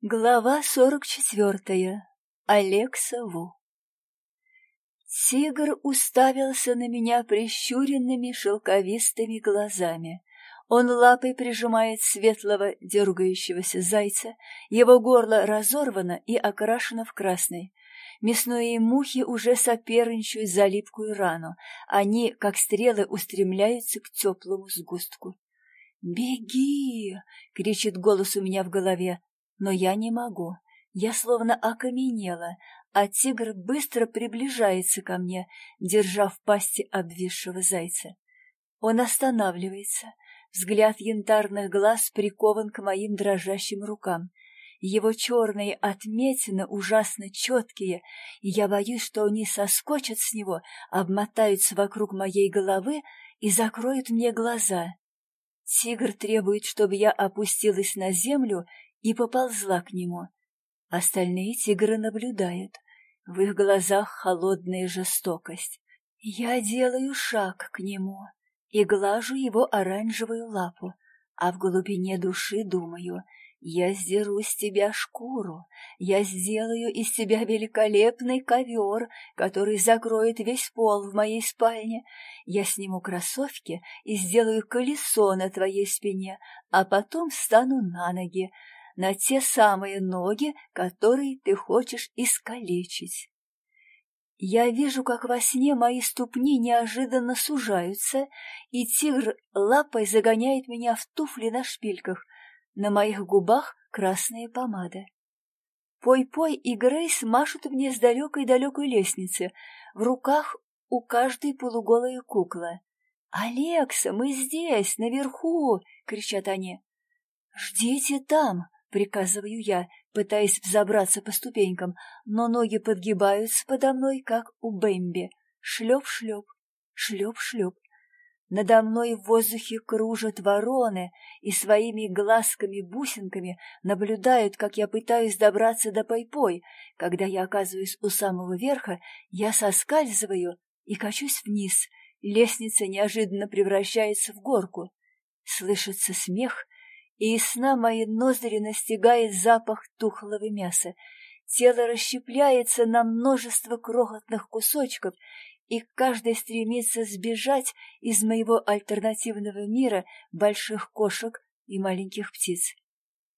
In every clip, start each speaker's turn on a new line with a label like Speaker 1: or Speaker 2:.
Speaker 1: Глава сорок четвертая. Алекса Ву. Тигр уставился на меня прищуренными шелковистыми глазами. Он лапой прижимает светлого дергающегося зайца, его горло разорвано и окрашено в красный. Мясные мухи уже соперничают за липкую рану. Они, как стрелы, устремляются к теплому сгустку. «Беги!» — кричит голос у меня в голове но я не могу. Я словно окаменела, а тигр быстро приближается ко мне, держа в пасти обвисшего зайца. Он останавливается. Взгляд янтарных глаз прикован к моим дрожащим рукам. Его черные отметины ужасно четкие, и я боюсь, что они соскочат с него, обмотаются вокруг моей головы и закроют мне глаза. Тигр требует, чтобы я опустилась на землю и поползла к нему. Остальные тигры наблюдают. В их глазах холодная жестокость. Я делаю шаг к нему и глажу его оранжевую лапу, а в глубине души думаю — я сдеру с тебя шкуру, я сделаю из тебя великолепный ковер, который закроет весь пол в моей спальне. Я сниму кроссовки и сделаю колесо на твоей спине, а потом встану на ноги, на те самые ноги, которые ты хочешь искалечить. Я вижу, как во сне мои ступни неожиданно сужаются, и тигр лапой загоняет меня в туфли на шпильках. На моих губах красная помада. Пой-пой и Грейс машут мне с далекой-далекой лестницы. В руках у каждой полуголая кукла. «Алекса, мы здесь, наверху!» — кричат они. «Ждите там!» — приказываю я, пытаясь взобраться по ступенькам, но ноги подгибаются подо мной, как у Бэмби. Шлеп-шлеп, шлеп-шлеп. Надо мной в воздухе кружат вороны и своими глазками-бусинками наблюдают, как я пытаюсь добраться до Пой-Пой. Когда я оказываюсь у самого верха, я соскальзываю и качусь вниз. Лестница неожиданно превращается в горку. Слышится смех — и из сна мои ноздри настигает запах тухлого мяса. Тело расщепляется на множество крохотных кусочков, и каждый стремится сбежать из моего альтернативного мира больших кошек и маленьких птиц.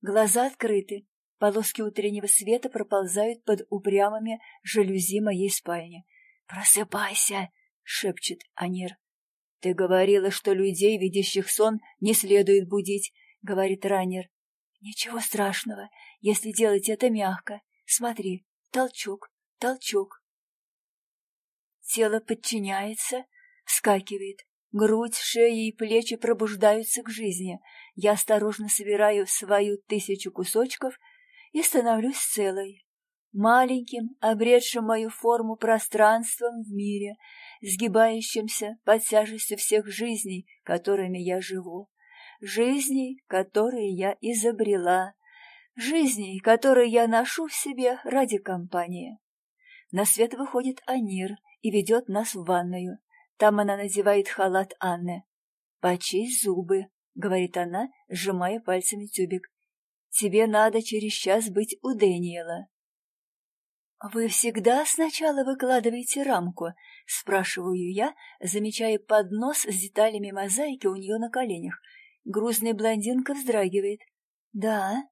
Speaker 1: Глаза открыты, полоски утреннего света проползают под упрямыми жалюзи моей спальни. «Просыпайся!» — шепчет Анир. «Ты говорила, что людей, видящих сон, не следует будить говорит раннер. Ничего страшного, если делать это мягко. Смотри, толчок, толчок. Тело подчиняется, вскакивает. Грудь, шея и плечи пробуждаются к жизни. Я осторожно собираю свою тысячу кусочков и становлюсь целой. Маленьким, обретшим мою форму пространством в мире, сгибающимся под тяжестью всех жизней, которыми я живу жизней, которые я изобрела, жизней, которые я ношу в себе ради компании. На свет выходит Анир и ведет нас в ванную. Там она надевает халат Анны. «Почисть зубы», — говорит она, сжимая пальцами тюбик. «Тебе надо через час быть у Дэниела». «Вы всегда сначала выкладываете рамку?» — спрашиваю я, замечая поднос с деталями мозаики у нее на коленях — Грузная блондинка вздрагивает. Да,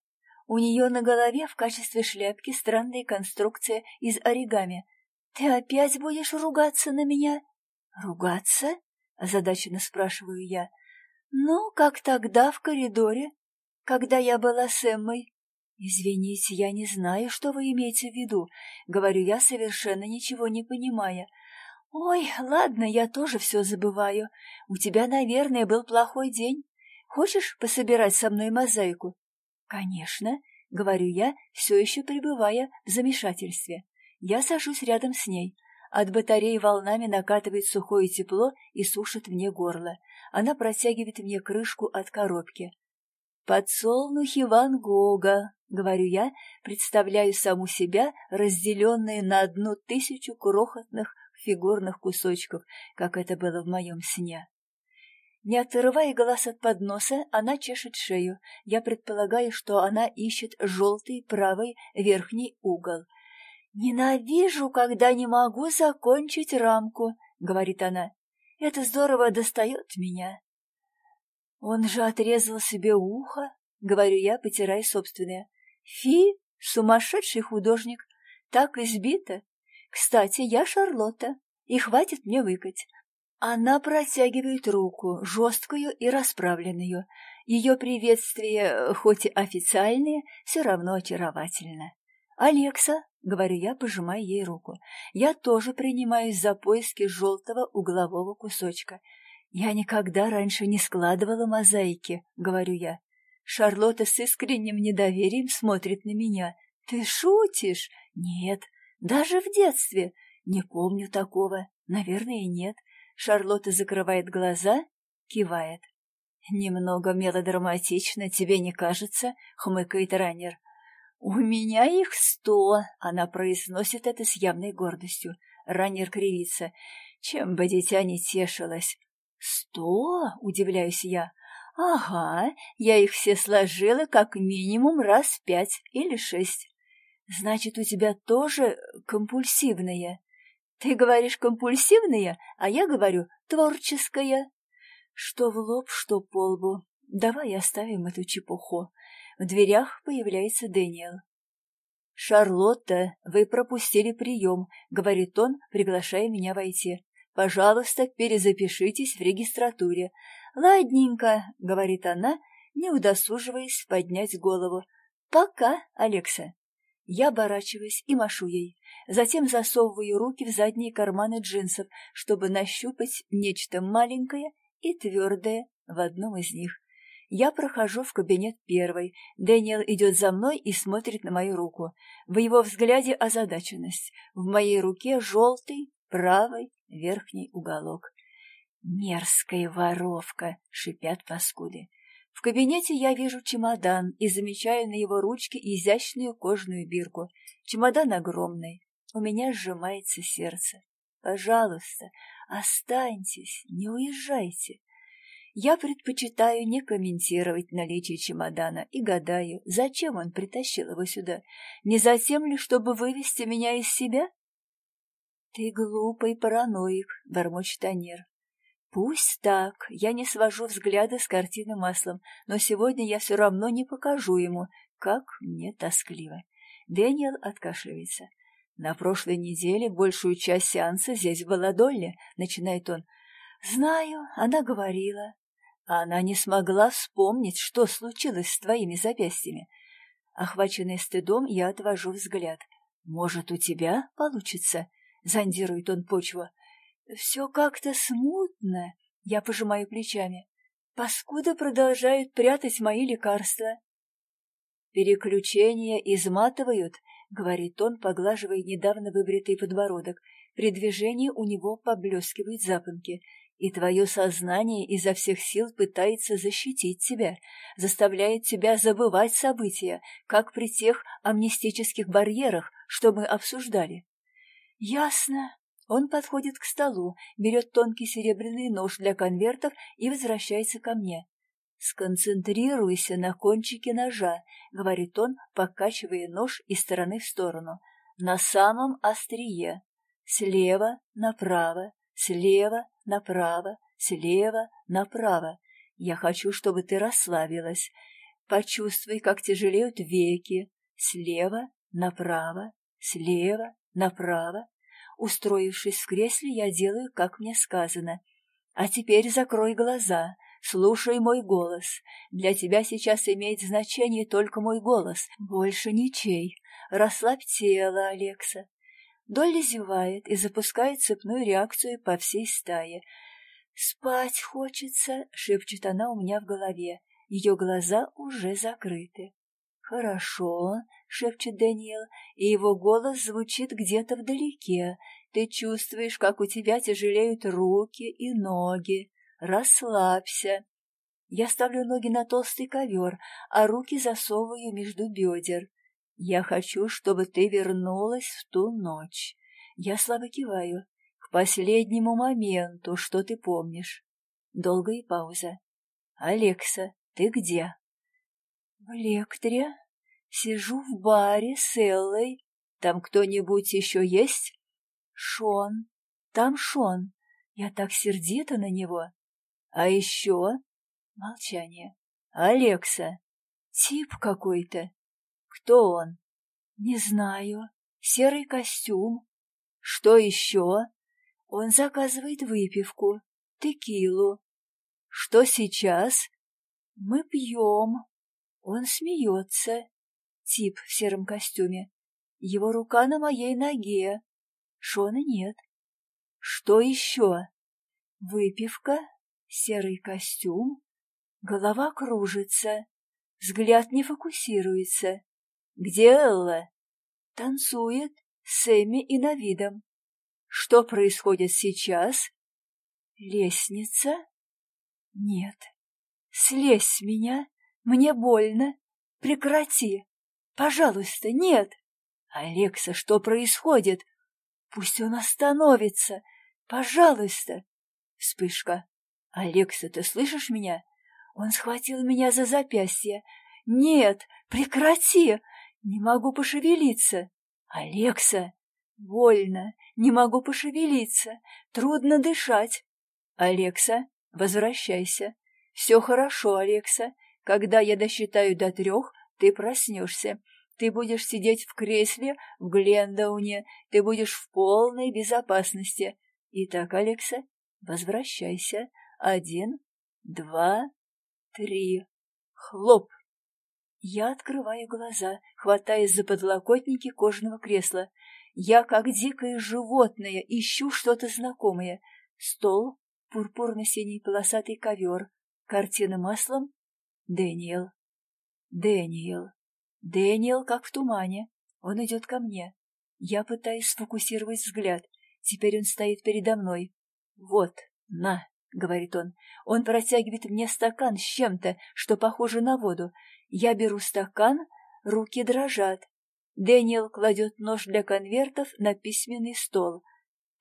Speaker 1: у нее на голове в качестве шляпки странная конструкция из оригами. Ты опять будешь ругаться на меня? Ругаться? Озадаченно спрашиваю я. Ну, как тогда в коридоре, когда я была с Эммой. Извините, я не знаю, что вы имеете в виду, говорю я, совершенно ничего не понимая. Ой, ладно, я тоже все забываю. У тебя, наверное, был плохой день. Хочешь пособирать со мной мозаику? Конечно, говорю я, все еще пребывая в замешательстве. Я сажусь рядом с ней. От батареи волнами накатывает сухое тепло и сушит мне горло. Она протягивает мне крышку от коробки. «Подсолнухи Ван Гога», — говорю я, представляю саму себя, разделенные на одну тысячу крохотных фигурных кусочков, как это было в моем сне. Не отрывая глаз от подноса, она чешет шею. Я предполагаю, что она ищет желтый правый верхний угол. «Ненавижу, когда не могу закончить рамку», — говорит она. «Это здорово достает меня». «Он же отрезал себе ухо», — говорю я, потирая собственное. «Фи, сумасшедший художник, так избита. Кстати, я Шарлотта, и хватит мне выкать. Она протягивает руку, жесткую и расправленную. Ее приветствие, хоть и официальное, все равно очаровательно. «Алекса», — говорю я, пожимая ей руку, — «я тоже принимаюсь за поиски желтого углового кусочка. Я никогда раньше не складывала мозаики», — говорю я. Шарлотта с искренним недоверием смотрит на меня. «Ты шутишь?» «Нет, даже в детстве. Не помню такого. Наверное, нет. Шарлотта закрывает глаза, кивает. «Немного мелодраматично, тебе не кажется?» — хмыкает раннер. «У меня их сто!» — она произносит это с явной гордостью. Раннер кривится. «Чем бы дитя не тешилось!» «Сто?» — удивляюсь я. «Ага, я их все сложила как минимум раз пять или шесть. Значит, у тебя тоже компульсивные?» Ты говоришь компульсивная, а я говорю творческая. Что в лоб, что по лбу. Давай оставим эту чепуху. В дверях появляется Дэниел. «Шарлотта, вы пропустили прием», — говорит он, приглашая меня войти. «Пожалуйста, перезапишитесь в регистратуре». «Ладненько», — говорит она, не удосуживаясь поднять голову. «Пока, Алекса». Я оборачиваюсь и машу ей. Затем засовываю руки в задние карманы джинсов, чтобы нащупать нечто маленькое и твердое в одном из них. Я прохожу в кабинет первой. Дэниел идет за мной и смотрит на мою руку. В его взгляде озадаченность. В моей руке желтый, правый, верхний уголок. «Мерзкая воровка!» — шипят паскуды. В кабинете я вижу чемодан и замечаю на его ручке изящную кожаную бирку. Чемодан огромный. У меня сжимается сердце. Пожалуйста, останьтесь, не уезжайте. Я предпочитаю не комментировать наличие чемодана и гадаю, зачем он притащил его сюда. Не затем ли, чтобы вывести меня из себя? — Ты глупый параноик, — бормочет Анир. Пусть так, я не свожу взгляда с картины маслом, но сегодня я все равно не покажу ему, как мне тоскливо. Дэниел откашливается. На прошлой неделе большую часть сеанса здесь была Долли, начинает он. Знаю, она говорила. Она не смогла вспомнить, что случилось с твоими запястьями. Охваченный стыдом, я отвожу взгляд. Может, у тебя получится? Зондирует он почву. Все как-то смутно. Я пожимаю плечами. Паскуда продолжают прятать мои лекарства. Переключения изматывают, говорит он, поглаживая недавно выбритый подбородок. При движении у него поблескивают запонки, и твое сознание изо всех сил пытается защитить тебя, заставляет тебя забывать события, как при тех амнистических барьерах, что мы обсуждали. Ясно, он подходит к столу, берет тонкий серебряный нож для конвертов и возвращается ко мне. «Сконцентрируйся на кончике ножа», — говорит он, покачивая нож из стороны в сторону. «На самом острие. Слева направо, слева направо, слева направо. Я хочу, чтобы ты расслабилась. Почувствуй, как тяжелеют веки. Слева направо, слева направо, Устроившись в кресле, я делаю, как мне сказано. А теперь закрой глаза, слушай мой голос. Для тебя сейчас имеет значение только мой голос, больше ничей. Расслабь тело, Алекса. Долли зевает и запускает цепную реакцию по всей стае. «Спать хочется», — шепчет она у меня в голове. Ее глаза уже закрыты. «Хорошо», — шепчет Даниэл, и его голос звучит где-то вдалеке. «Ты чувствуешь, как у тебя тяжелеют руки и ноги. Расслабься». Я ставлю ноги на толстый ковер, а руки засовываю между бедер. «Я хочу, чтобы ты вернулась в ту ночь». Я слабо киваю. «К последнему моменту, что ты помнишь». Долгая пауза. «Алекса, ты где?» «В Лектре. Сижу в баре с Эллой. Там кто-нибудь еще есть?» «Шон. Там Шон. Я так сердита на него. А еще...» Молчание. «Алекса. Тип какой-то. Кто он?» «Не знаю. Серый костюм. Что еще?» «Он заказывает выпивку, текилу. Что сейчас?» «Мы пьем. Он смеется. Тип в сером костюме. Его рука на моей ноге. Шона нет. Что еще? Выпивка, серый костюм, голова кружится, взгляд не фокусируется. Где Элла? Танцует с Эми и Навидом. Что происходит сейчас? Лестница? Нет. Слезь с меня, мне больно. Прекрати. Пожалуйста, нет. Алекса, что происходит? Пусть он остановится. Пожалуйста. Вспышка. Алекса, ты слышишь меня? Он схватил меня за запястье. Нет, прекрати. Не могу пошевелиться. Алекса, больно. Не могу пошевелиться. Трудно дышать. Алекса, возвращайся. Все хорошо, Алекса. Когда я досчитаю до трех, ты проснешься. Ты будешь сидеть в кресле в Глендауне, ты будешь в полной безопасности. Итак, Алекса, возвращайся. Один, два, три. Хлоп! Я открываю глаза, хватаясь за подлокотники кожаного кресла. Я, как дикое животное, ищу что-то знакомое. Стол, пурпурно-синий полосатый ковер, картина маслом. Дэниел. Дэниел. Дэниел как в тумане. Он идет ко мне. Я пытаюсь сфокусировать взгляд. Теперь он стоит передо мной. «Вот, на», — говорит он. Он протягивает мне стакан с чем-то, что похоже на воду. Я беру стакан, руки дрожат. Дэниел кладет нож для конвертов на письменный стол.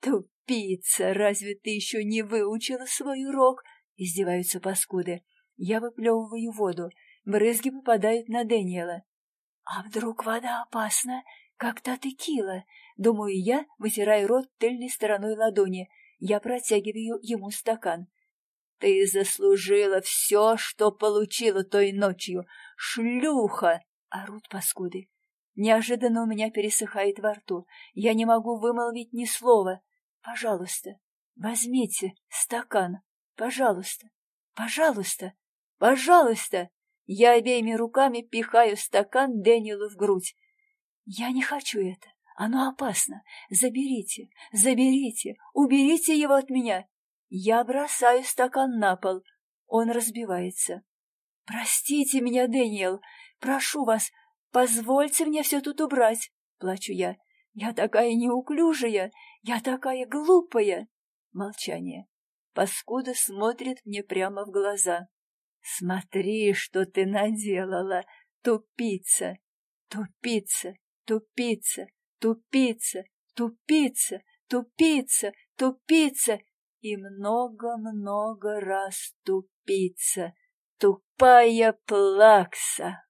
Speaker 1: «Тупица! Разве ты еще не выучила свой урок?» — издеваются паскуды. Я выплевываю воду. Брызги попадают на Дэниела. А вдруг вода опасна, как та текила? Думаю я, вытирая рот тыльной стороной ладони. Я протягиваю ему стакан. Ты заслужила все, что получила той ночью. Шлюха! Орут паскуды. Неожиданно у меня пересыхает во рту. Я не могу вымолвить ни слова. Пожалуйста, возьмите стакан. Пожалуйста, пожалуйста, пожалуйста. Я обеими руками пихаю стакан Дэниелу в грудь. Я не хочу это. Оно опасно. Заберите, заберите, уберите его от меня. Я бросаю стакан на пол. Он разбивается. Простите меня, Дэниел. Прошу вас, позвольте мне все тут убрать. Плачу я. Я такая неуклюжая, я такая глупая. Молчание. Паскуда смотрит мне прямо в глаза. Смотри, что ты наделала, тупица, тупица, тупица, тупица, тупица, тупица, тупица и много-много раз тупица, тупая плакса.